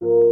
you.